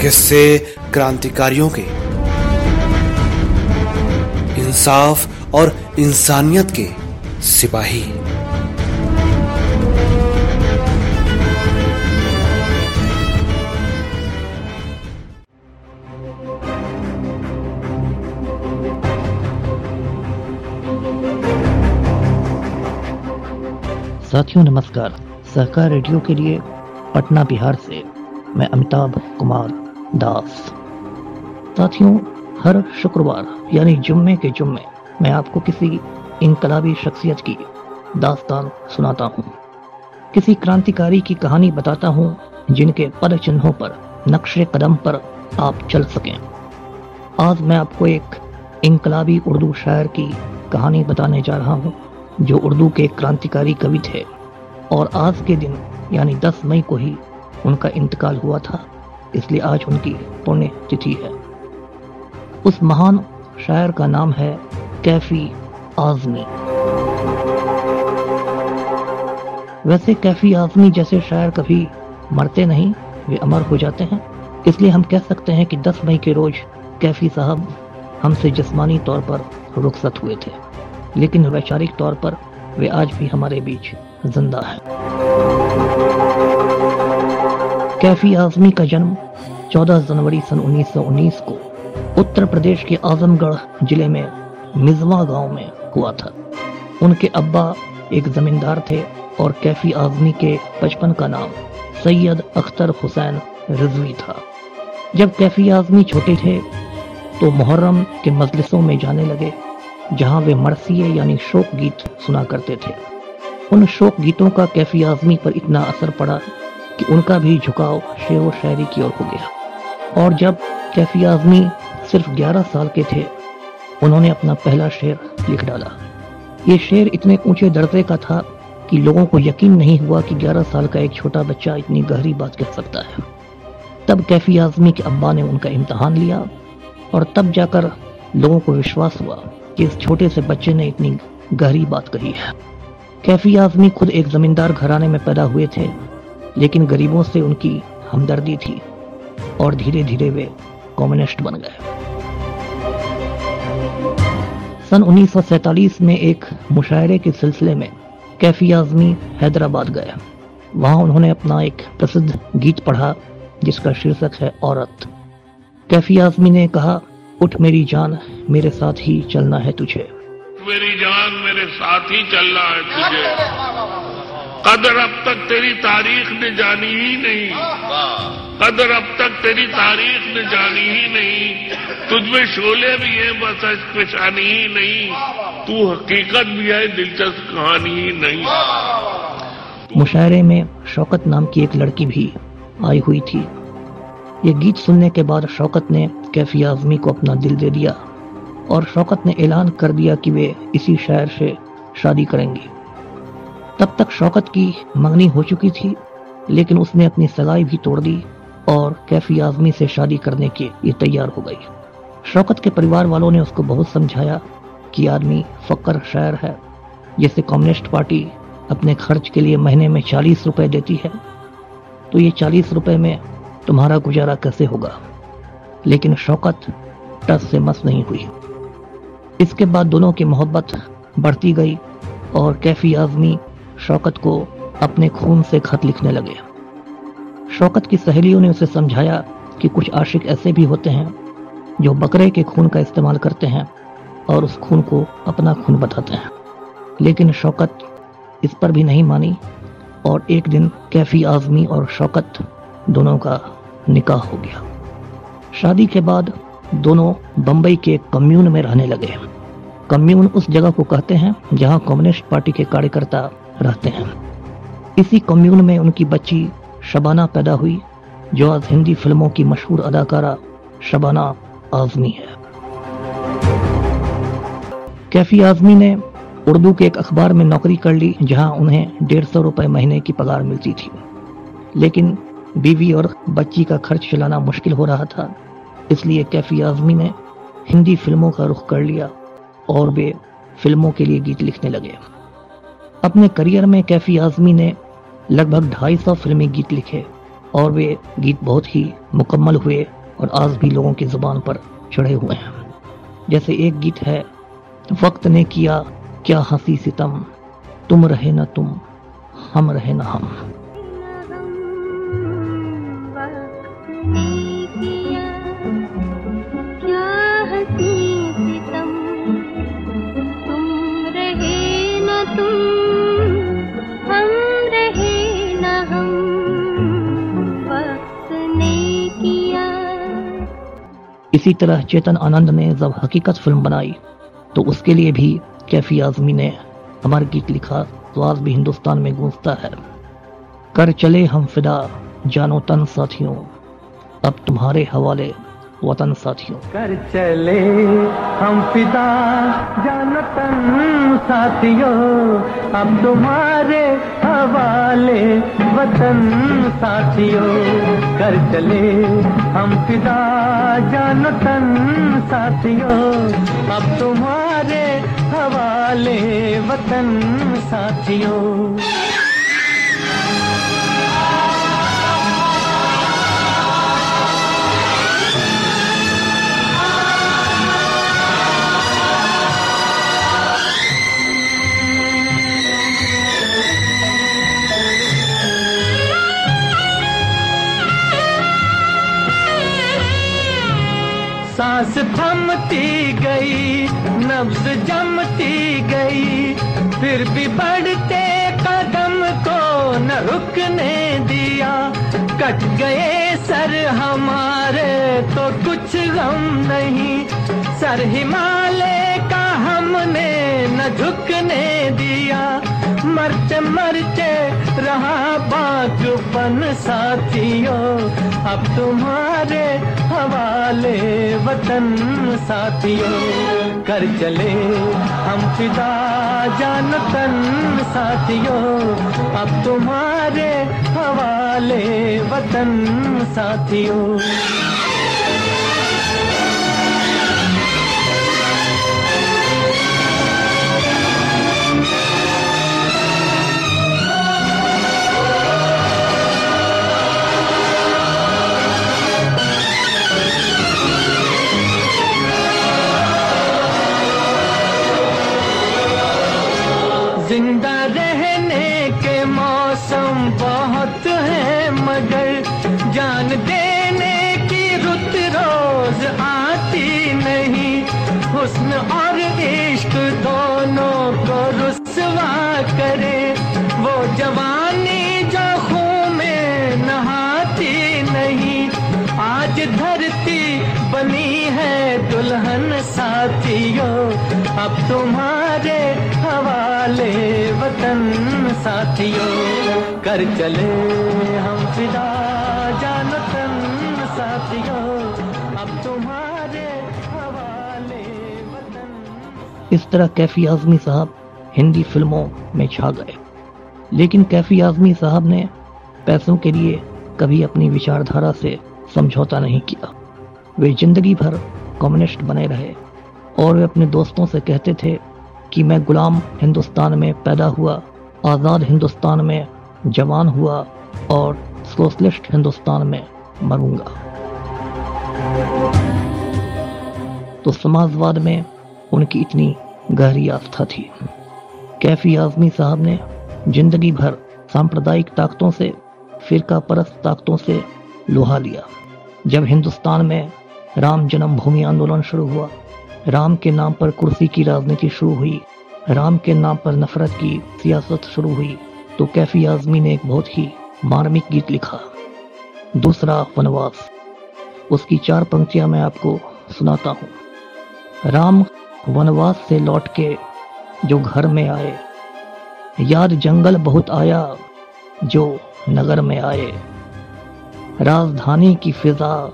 किस्से क्रांतिकारियों के, इंसाफ और इंसानियत के सिपाही। साथियों, नमस्कार। सहकार रेडियो के लिए पटना बिहार से मैं अमिताभ कुमार। दास। साथियों, हर शुक्रवार, यानी जुम्मे के जुम्मे, मैं आपको किसी इनकलाबी शख्सियत की दास्तान सुनाता हूँ। किसी क्रांतिकारी की कहानी बताता हूँ, जिनके पद चिन्हों पर, नक्शे कदम पर आप चल सकें। आज मैं आपको एक इनकलाबी उर्दू शायर की कहानी बताने जा रहा हूँ, जो उर्दू के क्रांतिकारी कवि थे। और आज के दिन, यानी 10 मई को ही, उनका इंतकाल हुआ था। इसलिए आज उनकी पुण्य तिथि है। उस महान शायर का नाम है कैफी आजमी। वैसे कैफी आजमी जैसे शायर कभी मरते नहीं, वे अमर हो जाते हैं। इसलिए हम कह सकते हैं कि 10 मई के रोज कैफी साहब हमसे जिस्मानी तौर पर रुखसत हुए थे। लेकिन वैचारिक तौर पर वे आज भी हमारे बीच ज़िंदा है। कैफी आजमी का जन्म 14 जनवरी सन 1919 को उत्तर प्रदेश के आजमगढ़ ज़िले में मिजवा गाँव में हुआ था। उनके अब्बा एक जमींदार थे और कैफी आजमी के बचपन का नाम सैयद अख्तर हुसैन रिजवी था। जब कैफी आजमी छोटे थे तो मुहर्रम के मजलिसों में जाने लगे, जहाँ वे मरसिए यानी शोक गीत सुना करते थे। उन शोक गीतों का कैफी आजमी पर इतना असर पड़ा कि उनका भी झुकाव शेर व शायरी की ओर हो गया। और जब कैफी आजमी सिर्फ़ 11 साल के थे, उन्होंने अपना पहला शेर लिख डाला। ये शेर इतने ऊँचे दर्जे का था कि लोगों को यकीन नहीं हुआ कि 11 साल का एक छोटा बच्चा इतनी गहरी बात कह सकता है। तब कैफी आजमी के अब्बा ने उनका इम्तहान लिया और तब जाकर लोगों को विश्वास हुआ कि इस छोटे से बच्चे ने इतनी गहरी बात कही है। कैफी आजमी खुद एक जमींदार घराने में पैदा हुए थे लेकिन गरीबों से उनकी हमदर्दी थी और धीरे धीरे वे कम्युनिस्ट बन गए। सन 1947 में एक मुशायरे के सिलसिले में कैफी आजमी हैदराबाद गए। वहाँ उन्होंने अपना एक प्रसिद्ध गीत पढ़ा, जिसका शीर्षक है औरत। कैफी आजमी ने कहा, उठ मेरी जान, मेरे साथ ही चलना है तुझे। मेरी जान मेरे साथ ही चलना है तुझे। कदर अब तक तेरी तारीख ने जानी ही नहीं। कदर अब तक तेरी तारीख ने जानी ही नहीं। तुझमें शोले भी है, बस पेशानी ही नहीं। तू हकीकत भी है, दिलचस्प कहानी ही नहीं। मुशायरे में शौकत नाम की एक लड़की भी आई हुई थी। ये गीत सुनने के बाद शौकत ने कैफी आजमी को अपना दिल दे दिया और शौकत ने ऐलान कर दिया कि वे इसी शायर से शादी करेंगी। तब तक शौकत की मंगनी हो चुकी थी, लेकिन उसने अपनी सगाई भी तोड़ दी और कैफी आजमी से शादी करने के लिए तैयार हो गई। शौकत के परिवार वालों ने उसको बहुत समझाया कि आदमी फकर शायर है, जैसे कम्युनिस्ट पार्टी अपने खर्च के लिए महीने में चालीस रुपए देती है। तो ये चालीस रुपए में तुम्हारा गुजारा कैसे होगा? लेकिन शौकत टस से मस नहीं हुई। इसके बाद दोनों की मोहब्बत बढ़ती गई और कैफी आजमी शौकत को अपने खून से खत लिखने लगे। शौकत की सहेलियों ने उसे समझाया कि कुछ आशिक ऐसे भी होते हैं जो बकरे के खून का इस्तेमाल करते हैं और उस खून को अपना खून बताते हैं। लेकिन शौकत इस पर भी नहीं मानी और एक दिन कैफी आजमी और शौकत दोनों का निकाह हो गया। शादी के बाद दोनों बंबई के कम्यून में रहने लगे। कम्यून उस जगह को कहते हैं जहाँ कम्युनिस्ट पार्टी के कार्यकर्ता रहते हैं। इसी कम्यून में उनकी बच्ची शबाना पैदा हुई, जो आज हिंदी फ़िल्मों की मशहूर अदाकारा शबाना आजमी है। कैफी आजमी ने उर्दू के एक अखबार में नौकरी कर ली, जहाँ उन्हें डेढ़ सौ रुपए महीने की पगार मिलती थी। लेकिन बीवी और बच्ची का खर्च चलाना मुश्किल हो रहा था, इसलिए कैफी आजमी ने हिंदी फ़िल्मों का रुख कर लिया और वे फ़िल्मों के लिए गीत लिखने लगे। अपने करियर में कैफी आजमी ने लगभग ढाई सौ फिल्मी गीत लिखे और वे गीत बहुत ही मुकम्मल हुए और आज भी लोगों की ज़ुबान पर चढ़े हुए हैं। जैसे एक गीत है, वक्त ने किया क्या हँसी सितम, तुम रहे ना तुम, हम रहे ना हम। इसी तरह चेतन आनंद ने जब हकीकत फ़िल्म बनाई तो उसके लिए भी कैफी आजमी ने अमर गीत लिखा तो आज भी हिंदुस्तान में गूंजता है। कर चले हम फिदा, जानो तन साथियों, अब तुम्हारे हवाले वतन साथियों कर चले हम फिदा जानो तन साथियों। हम तुम्हारे हवाले वतन साथियों। कर चले हम फिदा जानो तन साथियों। अब तुम्हारे हवाले वतन साथियों। सांस थमती गई, नब्ज जमती गई। फिर भी बढ़ते कदम को न रुकने दिया। कट गए सर हमारे तो कुछ गम नहीं। सर हिमालय का हमने न झुकने दिया। मरते मरते रहा बागपन साथियों, अब तुम्हारे हवाले वतन साथियों। कर चले, हम फिदा जान तन साथियों, अब तुम्हारे हवाले वतन साथियों। जवानी जो खून में नहाती नहीं। आज धरती बनी है दुल्हन साथियों। अब तुम्हारे हवाले वतन साथियों। कर चले हम फिदा जान तन साथियों। अब तुम्हारे हवाले वतन इस तरह कैफी आजमी साहब हिंदी फ़िल्मों में छा गए। लेकिन कैफी आजमी साहब ने पैसों के लिए कभी अपनी विचारधारा से समझौता नहीं किया। वे ज़िंदगी भर कम्युनिस्ट बने रहे और वे अपने दोस्तों से कहते थे कि मैं गुलाम हिंदुस्तान में पैदा हुआ, आज़ाद हिंदुस्तान में जवान हुआ और सोशलिस्ट हिंदुस्तान में मरूँगा। तो समाजवाद में उनकी इतनी गहरी आस्था थी। कैफी आजमी साहब ने ज़िंदगी भर सांप्रदायिक ताकतों से फिरका परस्त ताकतों से लोहा लिया। जब हिंदुस्तान में राम जन्मभूमि आंदोलन शुरू हुआ, राम के नाम पर कुर्सी की राजनीति शुरू हुई, राम के नाम पर नफरत की सियासत शुरू हुई तो कैफी आजमी ने एक बहुत ही मार्मिक गीत लिखा। दूसरा वनवास। उसकी चार पंक्तियाँ मैं आपको सुनाता हूँ। राम वनवास से लौट के जो घर में आए याद जंगल बहुत आया जो नगर में आए। राजधानी की फिजा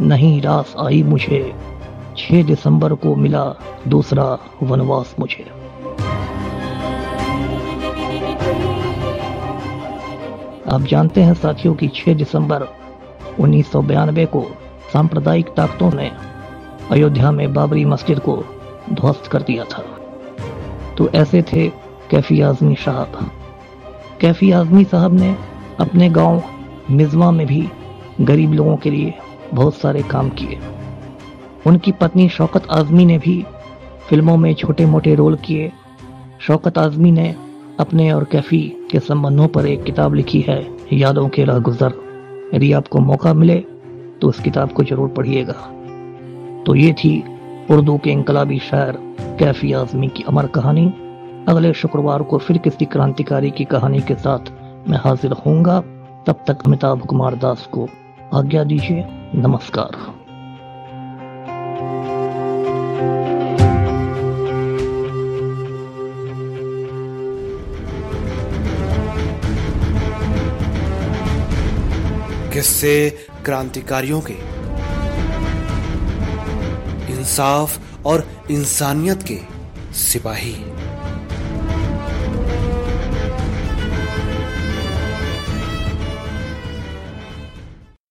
नहीं रास आई मुझे। 6 दिसंबर को मिला दूसरा वनवास मुझे। आप जानते हैं साथियों कि 6 दिसंबर उन्नीस को सांप्रदायिक ताकतों ने अयोध्या में बाबरी मस्जिद को ध्वस्त कर दिया था। तो ऐसे थे कैफी आजमी साहब कैफी आजमी साहब ने अपने गाँव मिजवा में भी गरीब लोगों के लिए बहुत सारे काम किए। उनकी पत्नी शौकत आजमी ने भी फ़िल्मों में छोटे मोटे रोल किए। शौकत आजमी ने अपने और कैफी के संबंधों पर एक किताब लिखी है, यादों के राह गुजर यदि आपको मौका मिले तो उस किताब को ज़रूर पढ़िएगा। तो ये थी उर्दू के इनकलाबी शायर कैफी आजमी की अमर कहानी। अगले शुक्रवार को फिर किसी क्रांतिकारी की कहानी के साथ मैं हाजिर होऊँगा। तब तक अमिताभ कुमार दास को आज्ञा दीजिए। नमस्कार। किससे क्रांतिकारियों के। इंसाफ और इंसानियत के सिपाही।